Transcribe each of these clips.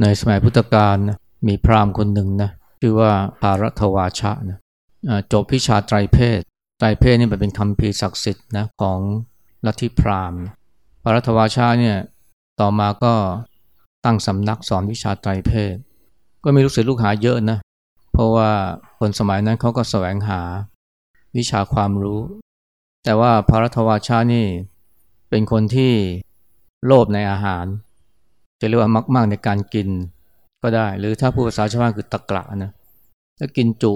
ในสมัยพุทธกาลนะมีพราหมณ์คนหนึ่งนะชื่อว่าภารัตวาชะนะจบพิชาไตรเพศไตรเพศนี่มันเป็นคำพีศักดิ์สิทธิ์นะของลัทธิพราหมณ์ภารัตวาชะเนี่ยต่อมาก็ตั้งสำนักสอนวิชาไตรเพศ ก็มีลูกศิษย์ลูกหาเยอะนะเพราะว่าคนสมัยนั้นเขาก็แสวงหาวิชาความรู้ แต่ว่าภารัตวาชานี่เป็นคนที่โลภในอาหาร จะเรียกว่ามาก ๆ ในการกินก็ได้ หรือถ้าพูดภาษาชาวบ้านคือตะกละนะแล้วกินจุ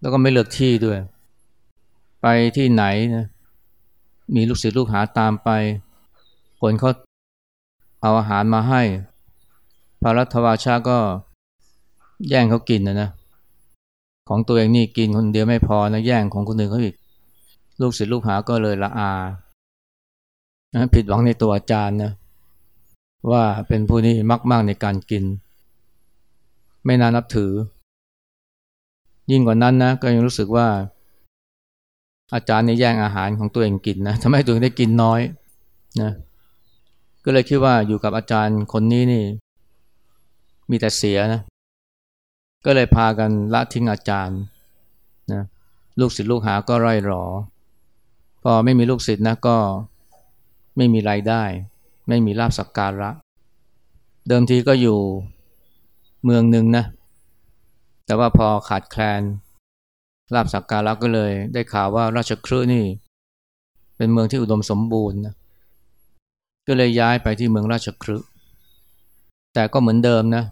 แล้วก็ไม่เลือกที่ด้วย ไปที่ไหนนะมีลูกศิษย์ลูกหาตามไป คนเขาเอาอาหารมาให้ พระรัตวาชาก็แย่งเขากินนะนะ ของตัวเองนี่กินคนเดียวไม่พอนะแย่งของคนอื่นเขาอีก ลูกศิษย์ลูกหาก็เลยละอานะผิดหวังในตัวอาจารย์นะ ว่าเป็นผู้นี้มักมากในการกิน ไม่น่านับถือ ยิ่งกว่านั้นนะก็ยังรู้สึกว่า อาจารย์นี่แย่งอาหารของตัวเองกินนะทำให้ตัวเองได้กินน้อยนะก็เลยคิดว่าอยู่กับอาจารย์คนนี้นี่ มีแต่เสียนะก็เลยพากันละทิ้งอาจารย์นะลูกศิษย์ลูกหาก็ไร่หรอ พอไม่มีลูกศิษย์นะก็ไม่มีรายได้ ไม่มีลาบสักการะ เดิมทีก็อยู่เมืองหนึ่งนะ แต่ว่าพอขาดแคลนลาบสักการะก็เลยได้ข่าวว่าราชครืนี่ เป็นเมืองที่อุดมสมบูรณ์นะก็เลยย้ายไปที่เมืองราชครืแต่ก็เหมือนเดิมนะ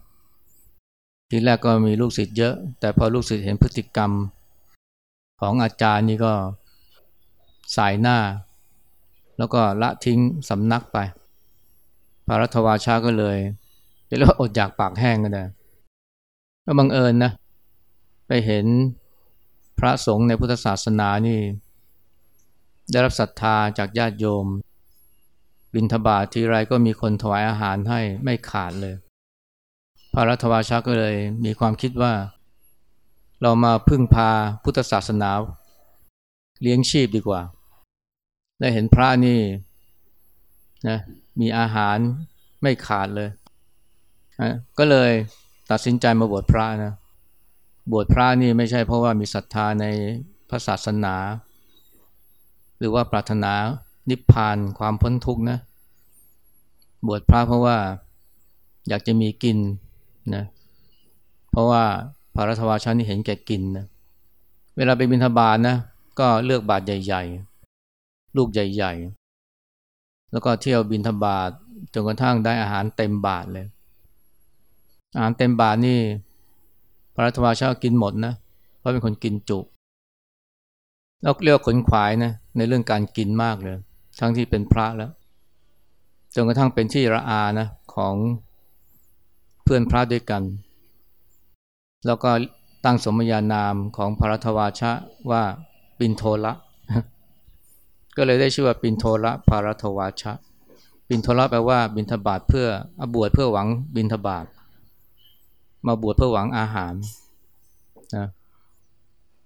ทีแรกก็มีลูกศิษย์เยอะ แต่พอลูกศิษย์เห็นพฤติกรรมของอาจารย์นี่ก็สายหน้า แล้วก็ละทิ้งสำนักไป พระรัตวาชาก็เลยเรียกว่าอดอยากปากแห้งกันเลยก็บังเอิญนะ ไปเห็นพระสงฆ์ในพุทธศาสนานี่ ได้รับศรัทธาจากญาติโยม บิณฑบาตทีไรก็มีคนถวายอาหารให้ไม่ขาดเลย พระรัตวาชาก็เลยมีความคิดว่า เรามาพึ่งพาพุทธศาสนา เลี้ยงชีพดีกว่า ได้เห็นพระนี่นะ มีอาหารไม่ขาดเลย ก็เลยตัดสินใจมาบวชพระนะ บวชพระนี่ไม่ใช่เพราะว่ามีศรัทธาในพระศาสนา หรือว่าปรารถนานิพพานความพ้นทุกข์นะ บวชพระเพราะว่าอยากจะมีกินนะ เพราะว่าพระรัตวาชานี่เห็นแก่กินนะ เวลาไปบิณฑบาตนะ ก็เลือกบาตรใหญ่ ๆ ลูกใหญ่ๆ แล้วก็เที่ยวบินทบาทจนกระทั่งได้อาหารเต็มบาทเลย อาหารเต็มบาทนี่พระรัตวาชากินหมดนะเพราะเป็นคนกินจุแล้วเรียกขนขวายนะในเรื่องการกินมากเลย ทั้งที่เป็นพระแล้วจนกระทั่งเป็นที่ระอานะของเพื่อนพระด้วยกัน แล้วก็ตั้งสมญานามของพระรัตวาชะว่าปินโทละ ก็เลยได้ชื่อว่าปินโทระภารทวาชะ ปินโทระแปลว่าบินทบาทเพื่ออบวชเพื่อหวังบินทบาท มาบวชเพื่อหวังอาหารนะ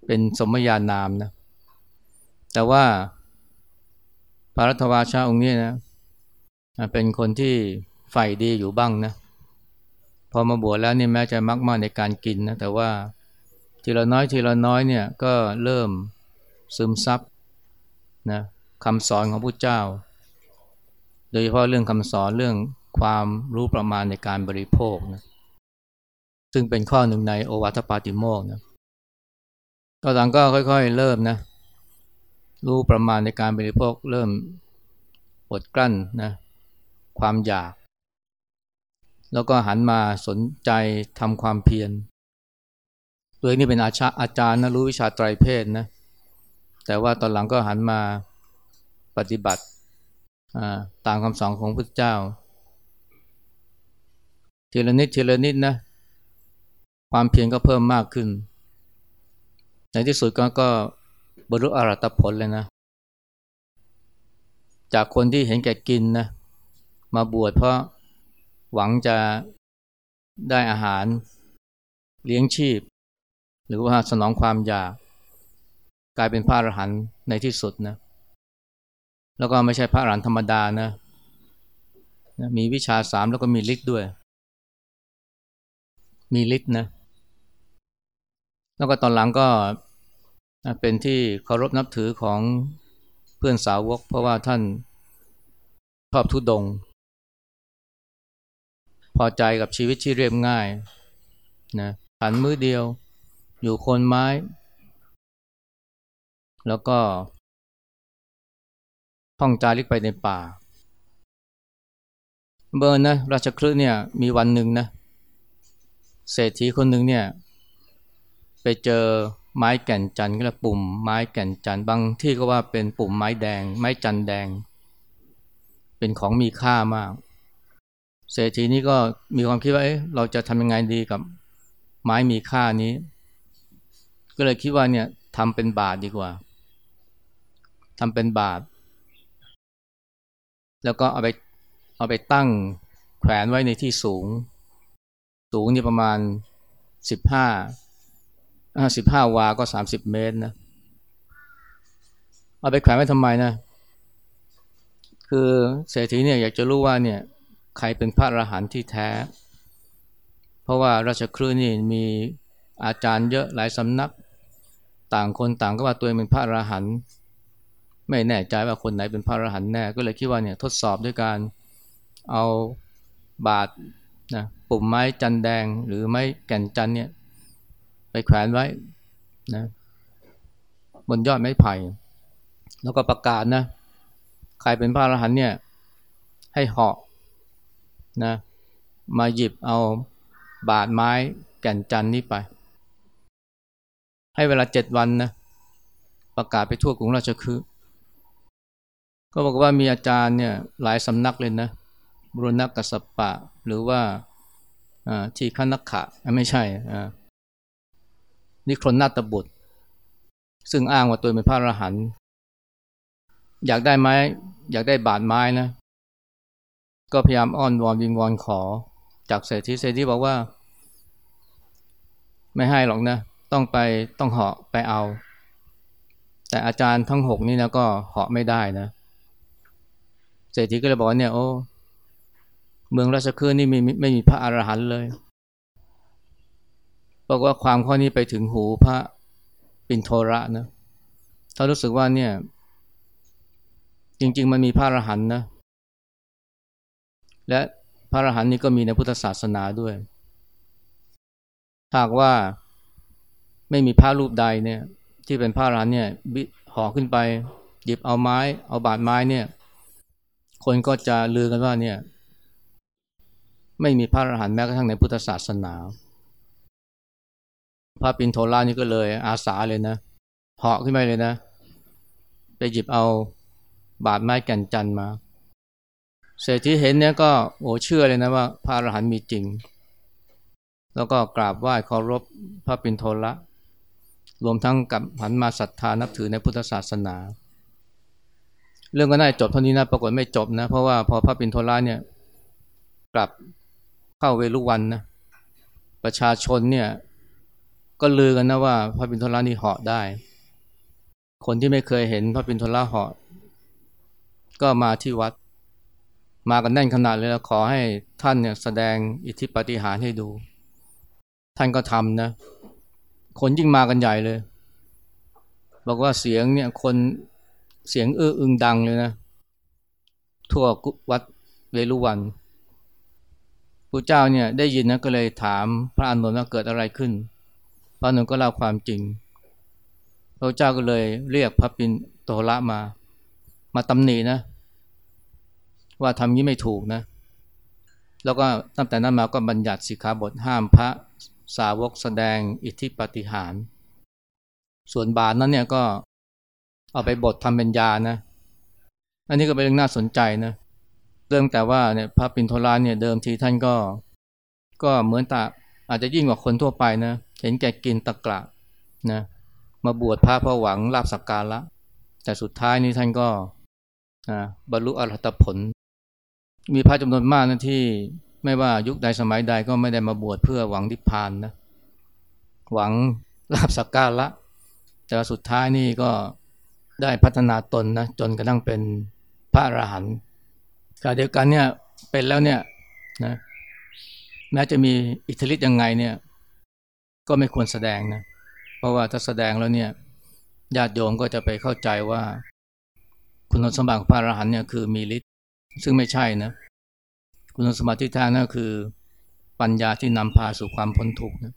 เป็นสมญานามนะแต่ว่าภารทวาชาองค์นี้นะเป็นคนที่ใฝ่ดีอยู่บ้างนะพอมาบวชแล้วนี่แม้จะมักมากในการกินนะแต่ว่าทีละน้อยทีละน้อยเนี่ยก็เริ่มซึมซับนะ คำสอนของพระเจ้า โดยเฉพาะเรื่องคำสอนเรื่องความรู้ประมาณในการบริโภคนะซึ่งเป็นข้อหนึ่งในโอวัตปาติโมกนะตอนหลังก็ค่อยๆ เริ่มนะรู้ประมาณในการบริโภคเริ่มอดกลั้นนะความอยาก แล้วก็หันมาสนใจทำความเพียรตัวนี้เป็นอาชาอาจารย์นะรู้วิชาไตรเพศนะแต่ว่าตอนหลังก็หันมา ปฏิบัติตามคำสอนของพระเจ้า ทีละนิดทีละนิดนะ ความเพียรก็เพิ่มมากขึ้น ในที่สุดก็ก็บรรลุอรัตผลเลยนะ จากคนที่เห็นแก่กินนะ มาบวชเพราะหวังจะได้อาหารเลี้ยงชีพ หรือว่าสนองความอยาก กลายเป็นพระอรหันต์ในที่สุดนะ แล้วก็ไม่ใช่พระอรหันต์ธรรมดานะ มีวิชาสามแล้วก็มีฤทธิ์ด้วย มีฤทธิ์นะ แล้วก็ตอนหลังก็เป็นที่เคารพนับถือของเพื่อนสาวก เพราะว่าท่านชอบทุดง พอใจกับชีวิตที่เรียบง่ายนะหันมือเดียว อยู่คนไม้ แล้วก็ ท่องจาริกไปในป่า เบอร์นะราชคลึเนี่ยมีวันหนึ่งนะเศรษฐีคนหนึ่งเนี่ยไปเจอไม้แก่นจันทร์ก็เรียปุ่มไม้แก่นจันทร์บางที่ก็ว่าเป็นปุ่มไม้แดง ไม้จันแดง เป็นของมีค่ามาก เศรษฐีนี้ก็มีความคิดว่าเอ๊ะเราจะทำยังไงดีกับไม้มีค่านี้ ก็เลยคิดว่าเนี่ยทำเป็นบาทดีกว่าทำเป็นบาท แล้วก็เอาไปเอาไปตั้งแขวนไว้ในที่สูง สูงนี่ประมาณสิบห้าสิบห้าวาก็สามสิบเมตรนะเอาไปแขวนไว้ทำไมนะ คือเศรษฐีเนี่ยอยากจะรู้ว่าเนี่ยใครเป็นพระอรหันต์ที่แท้ เพราะว่าราชครืนี่มีอาจารย์เยอะหลายสำนัก ต่างคนต่างก็ว่าตัวเองเป็นพระอรหันต์ ไม่แน่ใจว่าคนไหนเป็นพระอรหันต์แน่ก็เลยคิดว่าเนี่ยทดสอบด้วยการเอาบาทนะปุ่มไม้จันแดงหรือไม้แก่นจันเนี่ยไปแขวนไว้นะบนยอดไม้ไผ่ แล้วก็ประกาศนะใครเป็นพระอรหันต์เนี่ยให้เหาะนะมาหยิบเอาบาดไม้แก่นจันนี้ไป ให้เวลาเจ็ดวันนะประกาศไปทั่วกรุงราชคฤห์ ก็บอกว่ามีอาจารย์เนี่ยหลายสำนักเลยนะบรุณกัสปะ หรือว่าที่ขนักขะไม่ใช่นิครนนาตบุตร ซึ่งอ้างว่าตัวเป็นพระอรหันต์อยากได้ไม้อยากได้บาดไม้นะ ก็พยายามอ้อนวอนวิงวอนขอ จากเศรษฐีเศรษฐีบอกว่า ไม่ให้หรอกนะ ต้องไปต้องเหาะไปเอา แต่อาจารย์ทั้งหกนี่นะก็เหาะไม่ได้นะเเศรษฐีก็เลยบอกว่าเนี่ยโอ้เมืองราชคฤห์นี่ไมีไม่มีพระอรหันต์เลยบอกว่าความข้อนี้ไปถึงหูพระปินโทระนะเขารู้สึกว่าเนี่ย จริง ๆ มันมีพระอรหันต์นะ และพระอรหันต์นี้ก็มีในพุทธศาสนาด้วยหากว่าไม่มีพระรูปใดเนี่ย ที่เป็นพระอรหันต์เนี่ยห่อขึ้นไป หยิบเอาไม้ เอาบาดไม้เนี่ย คนก็จะลือกันว่าเนี่ย ไม่มีพระอรหันต์แม้กระทั่งในพุทธศาสนา พระปินโทรานี่ก็เลย อาสาเลยนะเหาะขึ้นไปเลยนะ ไปหยิบเอาบาดไม้แก่นจันมา เศรษฐีเห็นเนี่ยก็โอ้เชื่อเลยนะว่า พระอรหันต์มีจริง แล้วก็กราบไหว้เคารพพระปินโทละรวมทั้งกับหันมาศรัทธานับถือในพุทธศาสนา เรื่องก็น่าจบเท่านี้นะปรากฏไม่จบนะ เพราะว่าพอพระปินโทละเนี่ย กลับเข้าเวลุวันนะประชาชนเนี่ยก็ลือกันนะว่าพระปินทรานี่เหาะได้ คนที่ไม่เคยเห็นพระปินทราเหาะก็มาที่วัด มากันแน่นขนาดเลยแล้วขอให้ท่านเนี่ยแสดงอิทธิปฏิหารให้ดู ท่านก็ทำนะ คนยิ่งมากันใหญ่เลย บอกว่าเสียงเนี่ยคน เสียงอื้ออึงดังเลยนะ ทั่ววัดเวลุวันพระเจ้าเนี่ยได้ยินนะก็เลยถามพระอานนท์ว่าเกิดอะไรขึ้น พระอนนก็เล่าความจริง พระเจ้าก็เลยเรียกพระปินโตละมา มาตำหนินะ ว่าทำนี้ไม่ถูกนะ แล้วก็ตั้งแต่นั้นมาก็บัญญัติสิกขาบทห้ามพระสาวกแสดงอิทธิปฏิหาร ส่วนบาทนั้นเนี่ยก็ เอาไปบททำเป็นยานะ อันนี้ก็เป็นเรื่องน่าสนใจนะ เรื่องแต่ว่าเนี่ยพระปินโทราเนี่ยเดิมทีท่านก็ ก็เหมือนตาอาจจะยิ่งกว่าคนทั่วไปนะ เห็นแก่กินตะกละนะ มาบวชพระเพราะหวังลาบสักการละแต่สุดท้ายนี้ท่านก็บรรลุอรหัตผล มีพระจำนวนมากนะที่ไม่ว่ายุคใดสมัยใดก็ไม่ได้มาบวชเพื่อหวังนิพพานนะ หวังลาบสักการละแต่สุดท้ายนี่ก็ ได้พัฒนาตนนะจนกระทั่งเป็นพระอรหันต์การเดียวกันเนี่ยเป็นแล้วเนี่ยนะแม้จะมีอิทธิฤทธิ์ยังไงเนี่ยก็ไม่ควรแสดงนะเพราะว่าถ้าแสดงแล้วเนี่ยญาติโยมก็จะไปเข้าใจว่า คุณสมบัติของพระอรหันต์เนี่ยคือมีฤทธิ์ซึ่งไม่ใช่นะคุณสมบัติที่แท้นั่นคือปัญญาที่นำพาสู่ความพ้นทุกข์นะ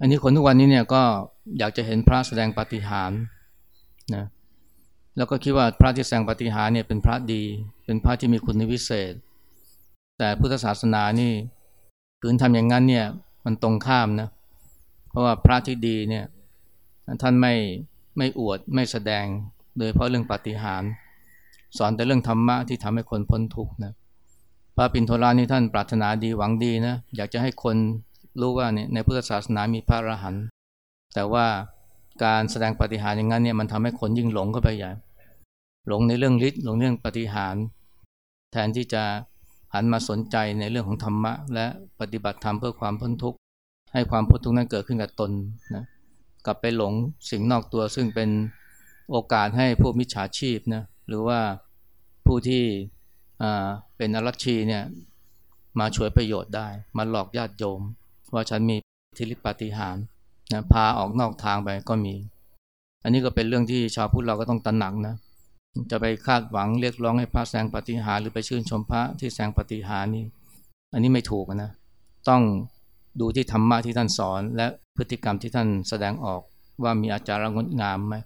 อันนี้คนทุกวันนี้เนี่ยก็อยากจะเห็นพระแสดงปฏิหาร นะแล้วก็คิดว่าพระที่แสดงปฏิหารเนี่ยเป็นพระดี เป็นพระที่มีคุณวิเศษ แต่พุทธศาสนานี่ขืนทำอย่างนั้นเนี่ยมันตรงข้ามนะเพราะว่าพระที่ดีเนี่ยท่านไม่ไม่อวดไม่แสดงโดยเพราะเรื่องปฏิหาร สอนแต่เรื่องธรรมะที่ทำให้คนพ้นทุกข์นะพระปิณโทรานี่ท่านปรารถนาดีหวังดีนะอยากจะให้คนรู้ว่าเนี่ยในพุทธศาสนามีพระอรหันต์แต่ว่า การแสดงปฏิหารอย่างนั้นเนี่ยมันทำให้คนยิ่งหลงเข้าไปใหญ่หลงในเรื่องฤทธิ์หลงเรื่องปฏิหาร แทนที่จะหันมาสนใจในเรื่องของธรรมะ และปฏิบัติธรรมเพื่อความพ้นทุกข์ให้ความพ้นทุกข์นั้นเกิดขึ้นกับตนนะกลับไปหลงสิ่งนอกตัวซึ่งเป็นโอกาสให้พวกมิจฉาชีพนะหรือว่าผู้ที่เป็นอรัชชีเนี่ยมาช่วยประโยชน์ได้ มาหลอกญาติโยม ว่าฉันมีทิริปฏิหาร นะพาออกนอกทางไปก็มี อันนี้ก็เป็นเรื่องที่ชาวพุทธเราก็ต้องตระหนักนะ จะไปคาดหวังเรียกร้องให้พระแสงปฏิหารหรือไปชื่นชมพระที่แสงปฏิหารนี่ อันนี้ไม่ถูกนะ ต้องดูที่ธรรมะที่ท่านสอน และพฤติกรรมที่ท่านแสดงออกว่ามีอาจารย์งดงามไหม